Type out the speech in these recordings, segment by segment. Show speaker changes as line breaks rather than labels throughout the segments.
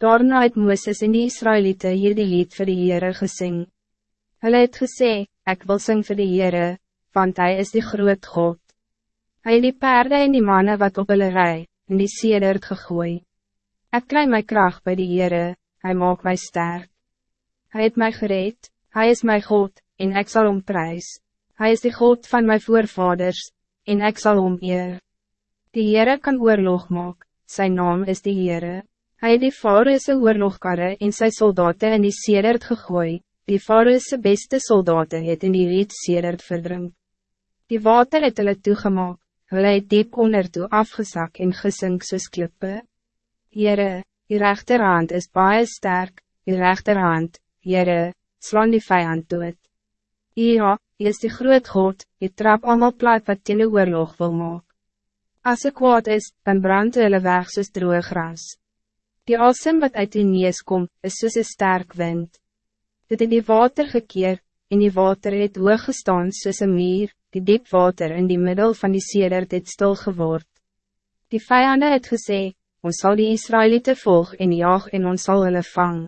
Daarna het Mooses en die Israëlieten hier die lied vir die Heere gesing. Hulle het gesê, ek wil sing vir die Heere, want hij is die groot God. Hij het die paarden en die mannen wat op hulle rij, in die sedert gegooi. Ek kry my kracht bij die Heere, hij maakt mij sterk. Hij het mij gereed, hij is mijn God, en ik zal om prijs. Hij is de God van mijn voorvaders, en ik zal om eer. Die Heere kan oorlog maak, zijn naam is die Heere. Hij het die Faroese oorlogkarre en sy soldaten in die sedert gegooi, die Faroese beste soldaten het in die reed sedert verdrink. Die water het hulle toegemaak, hulle het diep onder toe afgesak en gesink soos klippe. Heere, die rechterhand is baie sterk, die rechterhand, Heere, slaan die vijand dood. Ja, hy is die groot God, hy trap allemaal plat wat teen die oorlog wil maak. As ek kwaad is, dan brand hulle weg soos droge gras. Die asem wat uit die neus kom, is soos een sterk wind. Dit het die water gekeer, en die water het hoog gestaan soos een meer, die diep water in die middel van die sedert het stil geword. Die vijanden het gesê, ons zal die Israëlieten volg en jaag en ons zal hulle vang.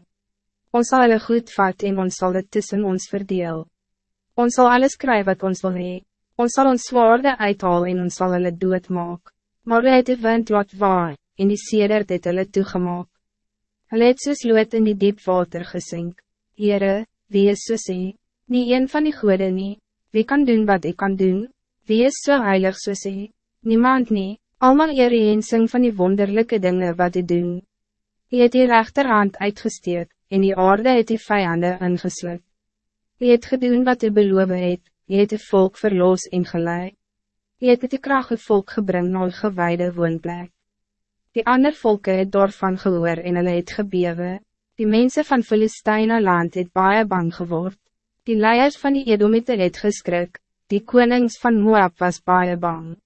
Ons zal hulle goed vat en ons zal het tussen ons verdeel. Ons zal alles krijgen wat ons wil hee. Ons zal ons zwaarde uithaal en ons zal hulle doodmaak. Maar hy het die wind laat waai, en die sedert het hulle toegemaak. Hulle het soos lood in die diep water gesink. Heere, wie is so sê? Nie een van die goede nie. Wie kan doen wat ik kan doen? Wie is so heilig so sê? Niemand nie. Almal eer en sing van die wonderlijke dingen wat hy doen. Hy het die rechterhand uitgesteek, en die aarde het die vijanden ingeslukt. Hy het gedoen wat hy beloof het, hy het die volk verloos en geleid. Hy het die krachtige volk gebring na gewijde woonplek. Die ander volke het daarvan gehoor en hulle het gebewe. Die mensen van Filisteina land het baie bang geword. Die leiers van die Edomite het geskrik, die konings van Moab was baie bang.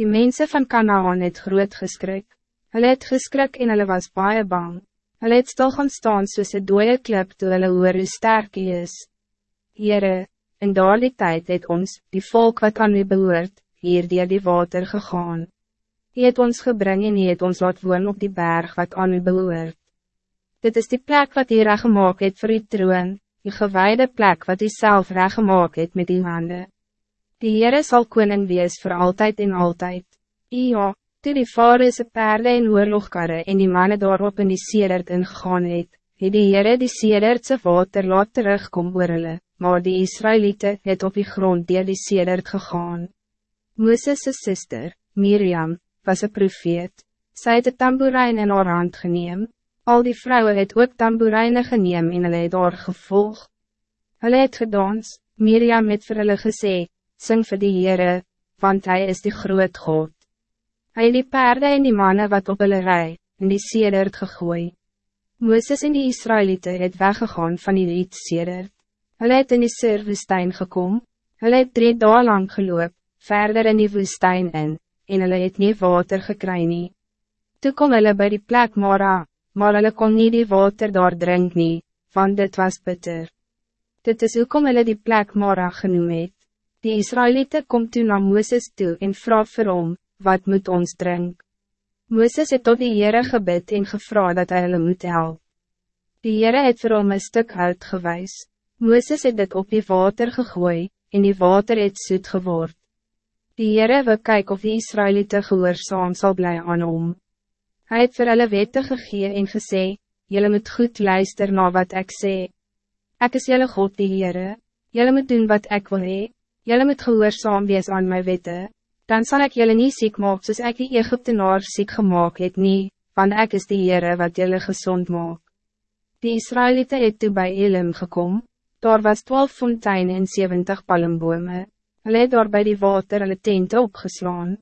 Die mensen van Canaan het groot geskrik. Hulle het geskrik en hulle was baie bang. Hulle het stil gaan staan soos een dooie klip toe hulle hoor hoe sterk hy is. Heere, in daardie tijd het ons, die volk wat aan u behoort, hier dier die water gegaan. Hy het ons gebring en hy het ons laat woon op die berg wat aan u behoort. Dit is die plek wat hy reggemaak het vir die troon, die gewijde plek wat hy self reggemaak het met die handen. Die Heere sal koning wees voor altijd en altijd. Ja, toe die varese perde en oorlogkarre en die manne daarop in die sedert ingegaan het, het die Heere die sedertse water laat terugkom oor hulle, maar die Israëlieten het op die grond deel die sedert gegaan. Mooses' sister, Miriam, was een profeet. Sy het de tamboerijn in haar hand geneem. Al die vrouwen het ook tamboerijne geneem en hulle het haar gevolg. Hulle het gedans, Miriam het vir hulle gesê, sing vir die Heere, want hij is die groot God. Hij het die paarden en die mannen wat op hulle rij, in die sedert gegooi. Mooses en die Israëlieten het weggegaan van die riet sedert. Hulle het in die Sirwoestijn gekom, hulle het drie dagen lang geloop, verder in die woestijn in, en hulle het nie water gekry nie. Toe kom hulle by die plek Mara, maar hulle kon nie die water daar drink nie, want dit was bitter. Dit is hoekom hulle die plek Mara genoem het. Die Israëlieten kom toe na Mooses toe en vraag vir hom, wat moet ons drink? Mooses het tot die Heere gebid en gevra dat hy hulle moet help. Die Heere het vir hom een stuk hout gewys. Mooses het dit op die water gegooi, en die water het soet geword. Die Heere wil kyk of die Israëlieten gehoorzaam sal bly aan hom. Hij het vir hulle wette gegee en gesê, Jylle moet goed luister na wat ik sê. Ik is jylle God die Heere, jylle moet doen wat ik wil hee, jylle moet gehoorzaam wees aan my wette, dan zal ik jylle nie ziek maak soos ek die Egyptenaar ziek gemaakt het nie, want ik is die Heere wat jylle gezond maak. Die Israëlieten het toe by Elim gekom, daar was twaalf fonteinen en 70 palmbome, hulle het daar by die water hulle tente opgeslaan.